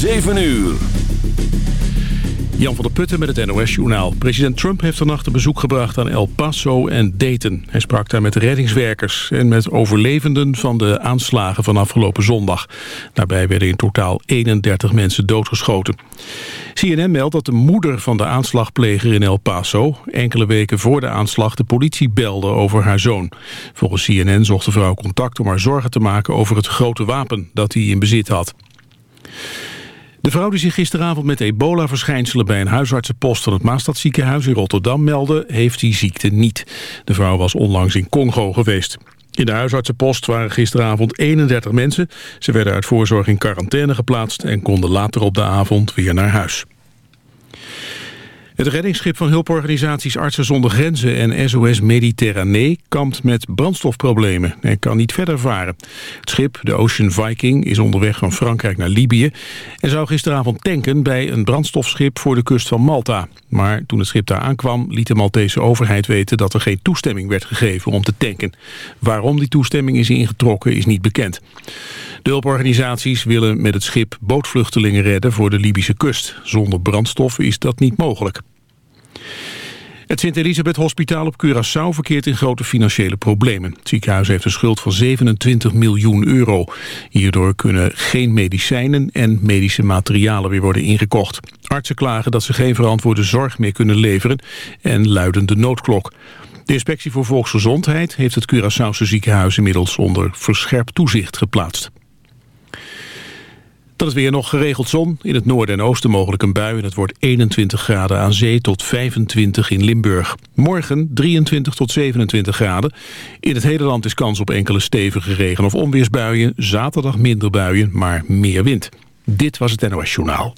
7 uur. Jan van der Putten met het NOS-journaal. President Trump heeft vannacht een bezoek gebracht aan El Paso en Dayton. Hij sprak daar met reddingswerkers en met overlevenden van de aanslagen van afgelopen zondag. Daarbij werden in totaal 31 mensen doodgeschoten. CNN meldt dat de moeder van de aanslagpleger in El Paso... enkele weken voor de aanslag de politie belde over haar zoon. Volgens CNN zocht de vrouw contact om haar zorgen te maken over het grote wapen dat hij in bezit had. De vrouw die zich gisteravond met ebola-verschijnselen bij een huisartsenpost van het Maastadziekenhuis in Rotterdam meldde, heeft die ziekte niet. De vrouw was onlangs in Congo geweest. In de huisartsenpost waren gisteravond 31 mensen. Ze werden uit voorzorg in quarantaine geplaatst en konden later op de avond weer naar huis. Het reddingsschip van hulporganisaties Artsen zonder Grenzen en SOS Mediterranee kampt met brandstofproblemen en kan niet verder varen. Het schip, de Ocean Viking, is onderweg van Frankrijk naar Libië en zou gisteravond tanken bij een brandstofschip voor de kust van Malta. Maar toen het schip daar aankwam liet de Maltese overheid weten dat er geen toestemming werd gegeven om te tanken. Waarom die toestemming is ingetrokken is niet bekend. De hulporganisaties willen met het schip bootvluchtelingen redden voor de Libische kust. Zonder brandstof is dat niet mogelijk. Het Sint-Elisabeth Hospitaal op Curaçao verkeert in grote financiële problemen. Het ziekenhuis heeft een schuld van 27 miljoen euro. Hierdoor kunnen geen medicijnen en medische materialen weer worden ingekocht. Artsen klagen dat ze geen verantwoorde zorg meer kunnen leveren en luiden de noodklok. De inspectie voor volksgezondheid heeft het Curaçaose ziekenhuis inmiddels onder verscherpt toezicht geplaatst. Dan is weer nog geregeld zon. In het noorden en oosten mogelijk een bui. En het wordt 21 graden aan zee tot 25 in Limburg. Morgen 23 tot 27 graden. In het hele land is kans op enkele stevige regen- of onweersbuien. Zaterdag minder buien, maar meer wind. Dit was het NOS Journaal.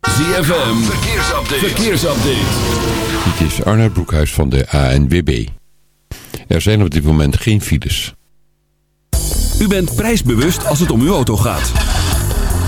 ZFM, verkeersupdate. verkeersupdate. Dit is Arnold Broekhuis van de ANWB. Er zijn op dit moment geen files. U bent prijsbewust als het om uw auto gaat.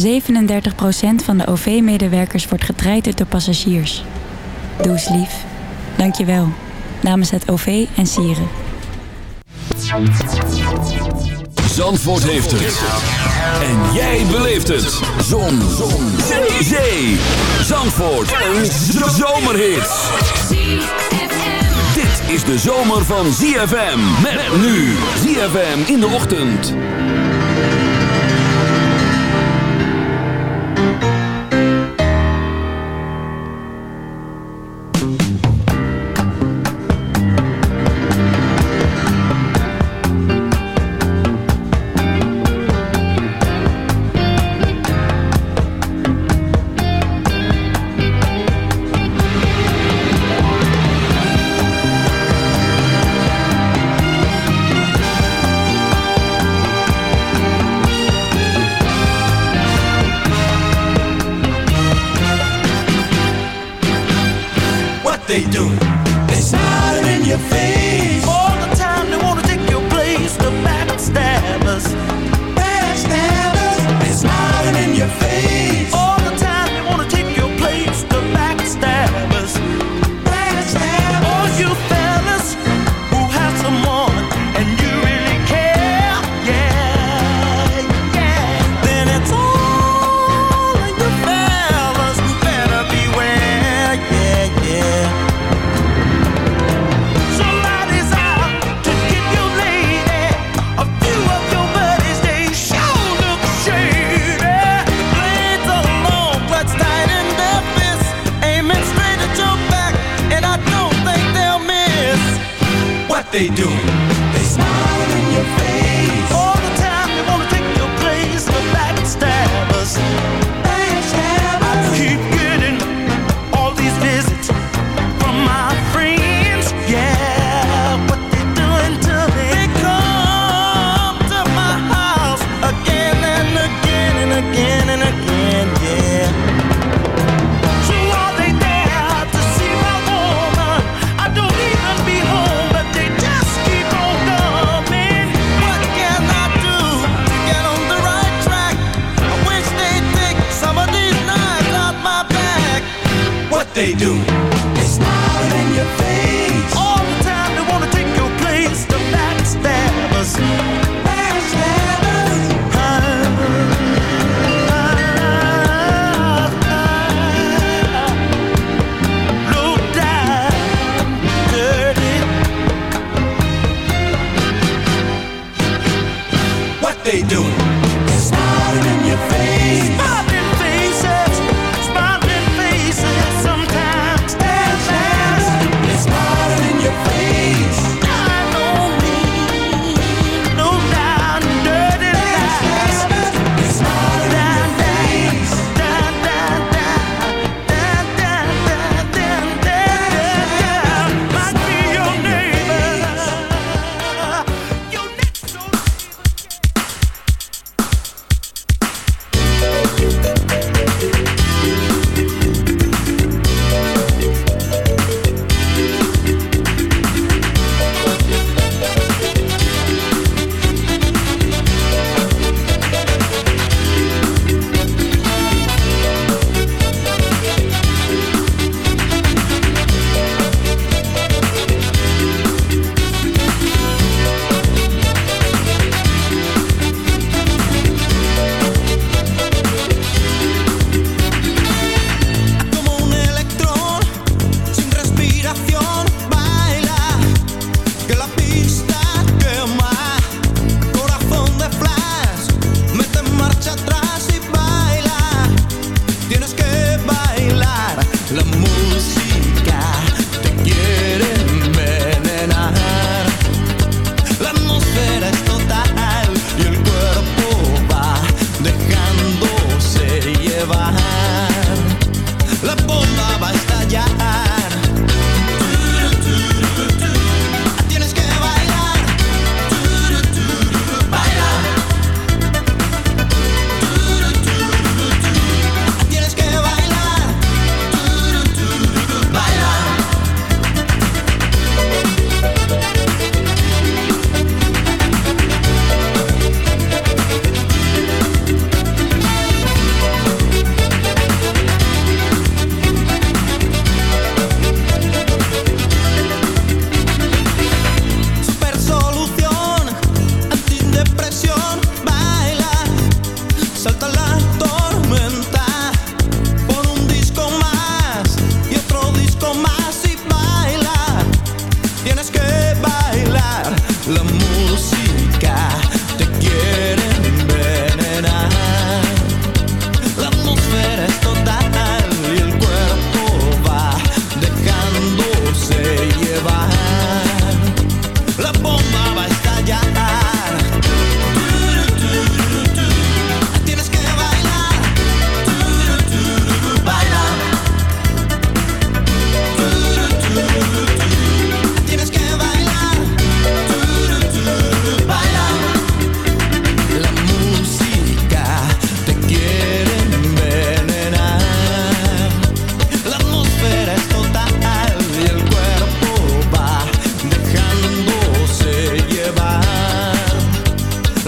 37% van de OV-medewerkers wordt getraind door passagiers. Doe eens lief. Dank je wel. Namens het OV en Sieren. Zandvoort heeft het. En jij beleeft het. Zon. Zon. Zee. Zee. Zandvoort. Een zomerhit. Dit is de zomer van ZFM. Met nu. ZFM in de ochtend. What lose.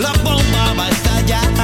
la bomba va a estallar.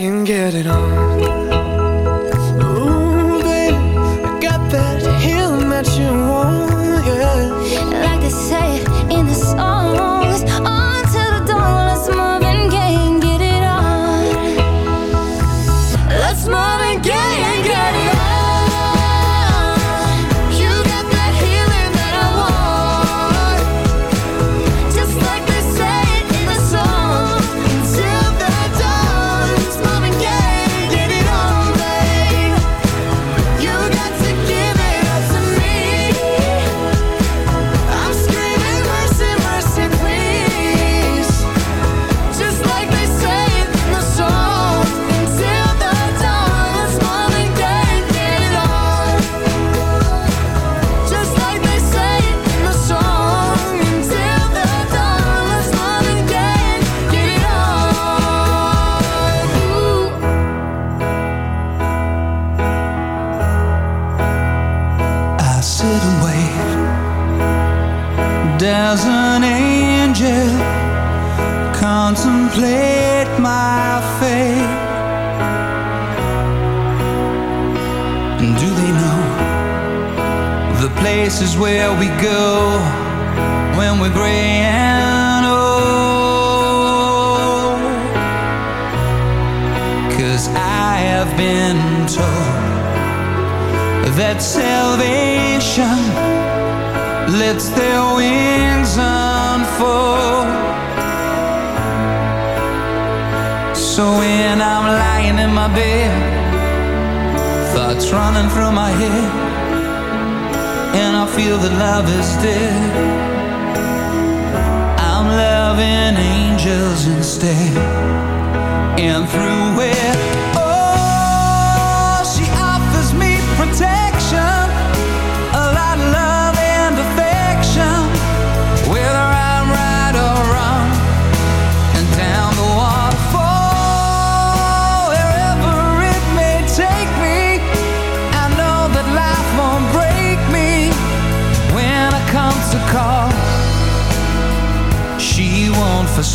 and get it on.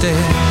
instead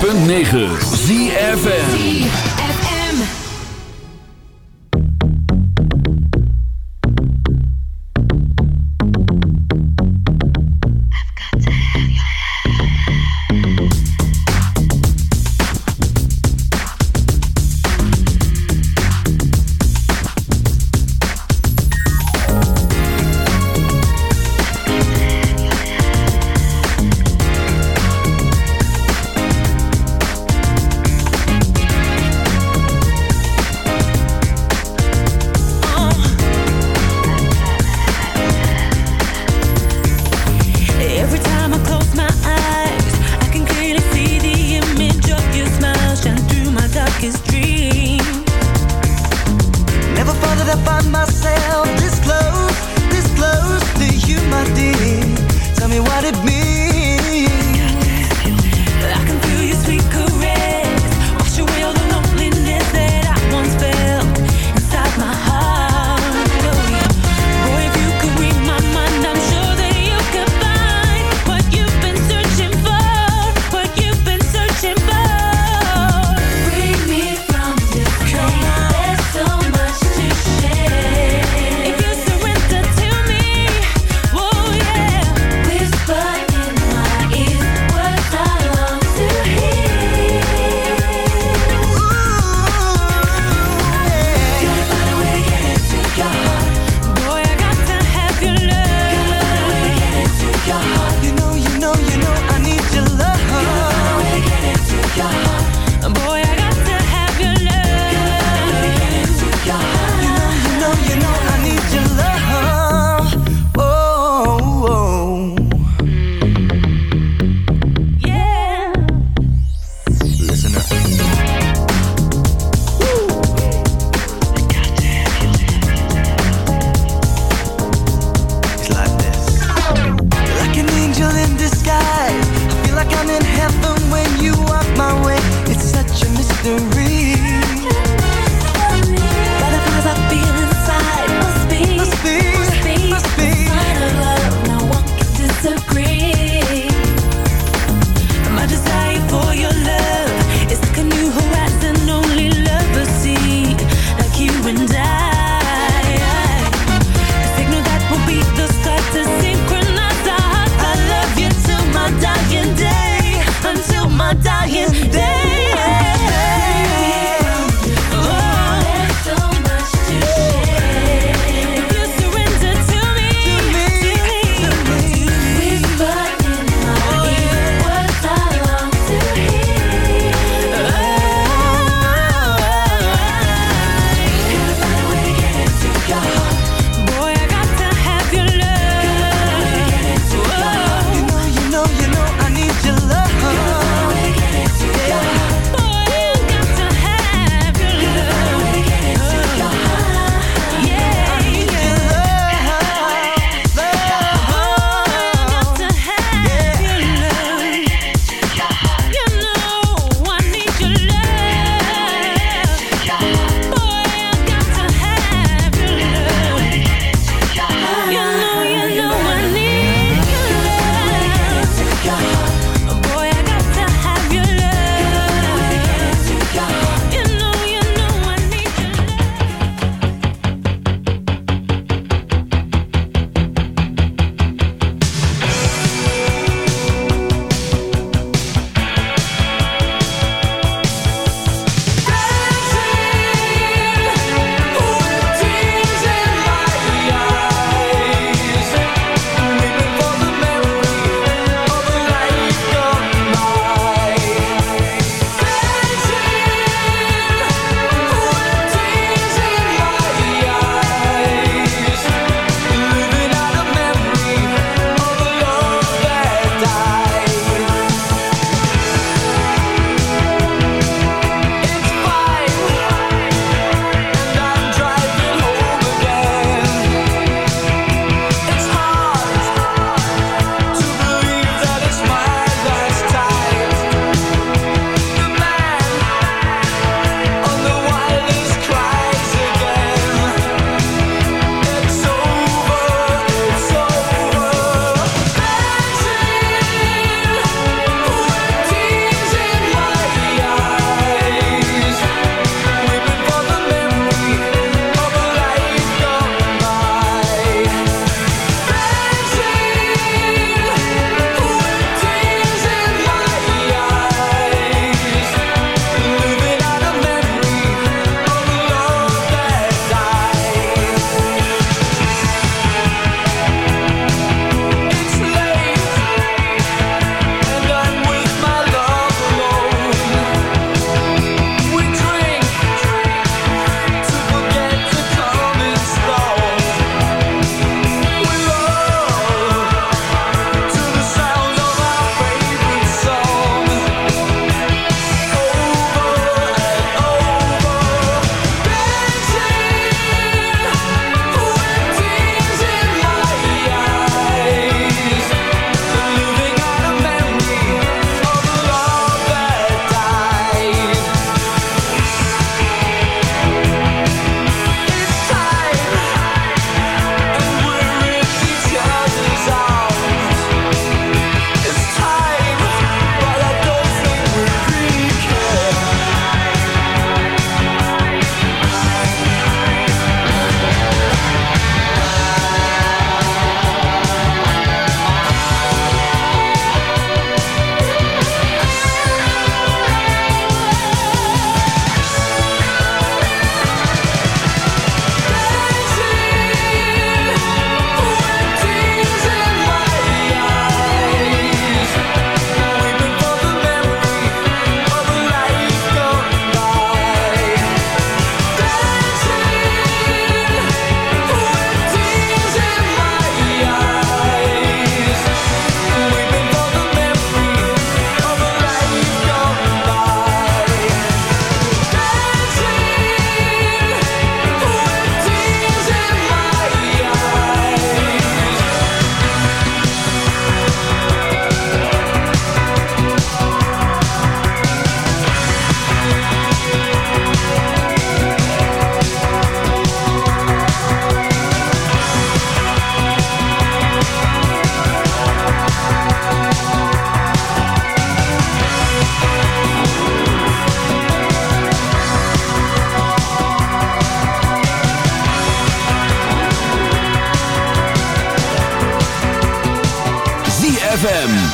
106.9 ZFN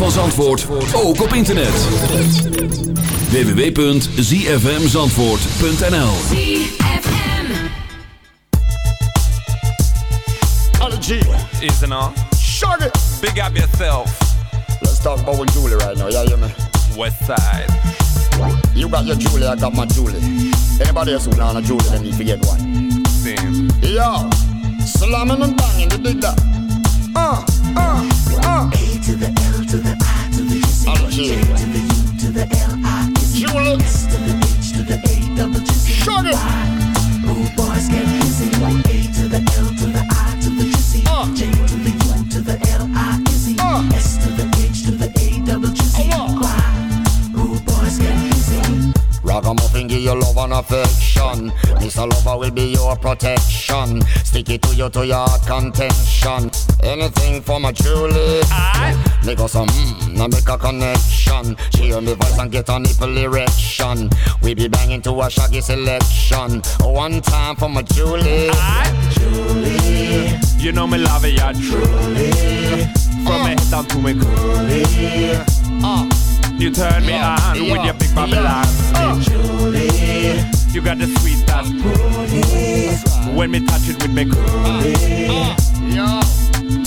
Van Zandvoort ook op internet. www.zfmzandvoort.nl Allergy. Isn't all? Shut it. Big up yourself. Let's talk about with Julie right now. Yeah, you me? West side. You got your Julie, I got my Julie. Anybody else who want a Julie, then you forget one. Same. Yo, slamming and banging, you dig that? Uh, A to the L to the I to the G Ali G. to the U to the L I to the H to the A double boys get busy. A to the L to the I to the J to the U to the L I to the H to the A double boys get busy. Ragamuffin give you love and affection. Mr. Lover will be your protection. Stick it to you to your contention. Anything for my Julie. Make us some mm, now make a connection. She hear me voice and get a nipple erection. We be banging to a shaggy selection. One time for my Julie. Julie. You know me love it, yeah, truly. From me head down to me coolie. Uh, you turn me on with your big Babylon Julie. You got the sweet as coolie. When me touch it with me coolie.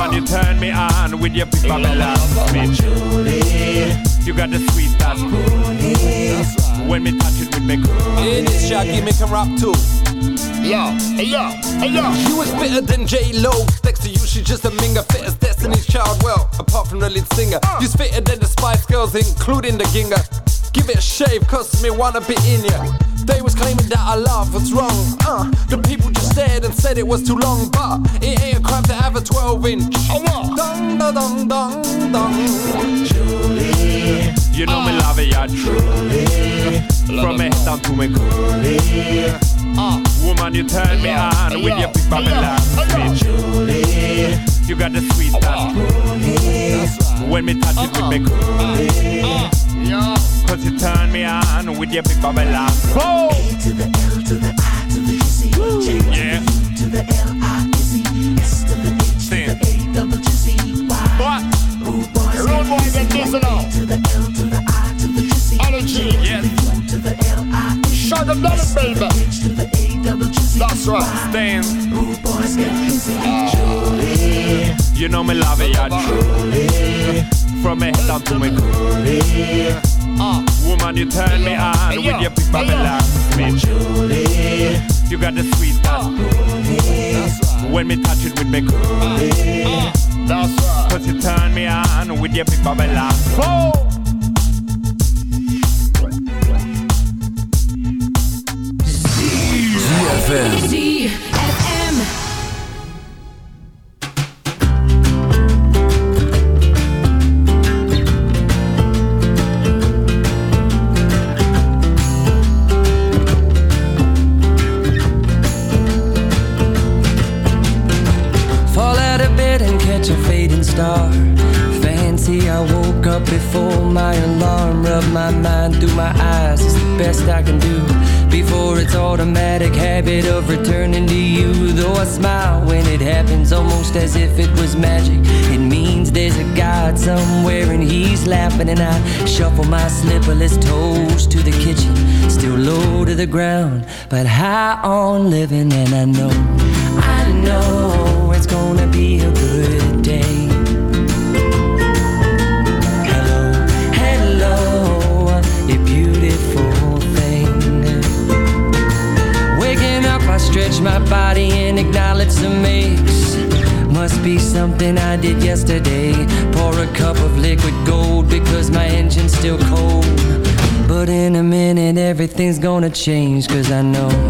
Uh, woman, you turn me on with your big Babylon Me Julie. You got the sweet as coolie. When me touch it with me coolie. In this Shaggy make him rap too. Yo, hey yo, hey yo. You is better than J Lo. Next to you, she's just a minger. Fit as Destiny's Child. Well, apart from the lead singer, you's fitter than the Spice Girls, including the Ginger. Give it a shave, cause me wanna be in ya. They was claiming that I love what's wrong. Uh, the people just stared and said it was too long, but it ain't a crime to have a 12 inch. Dong, da, dong, dong, dong. Julie. You know me love it, yeah, truly. From me head down to me coolie. Uh, woman, you turn me on with your big Babylon Me Julie. You got the sweet as coolie. When me touch it with me coolie. Cause you turn me on with your big Babylon. Oh! A to the L to the I to the C. Woo. J yeah. to the L I Z. S to the H to the A double G C Y. What? Rude boys. Rude boys and disallow. A to the L to the I to the C. Ali G. Yes. To the L I Z. Shut them baby. That's right. Stand. Rude boys get busy. Julie. You know me love it, yeah. Truly. From me head down to me coolie uh. Woman, you turn me on hey, with your big Babylon. Hey, Julie, you got the sweet spot. Right. When me touch it with me cool. Uh, uh. That's right. Cause you turn me on with your big Babylon. Oh. ZFM. but high on living, and I know change, cause I know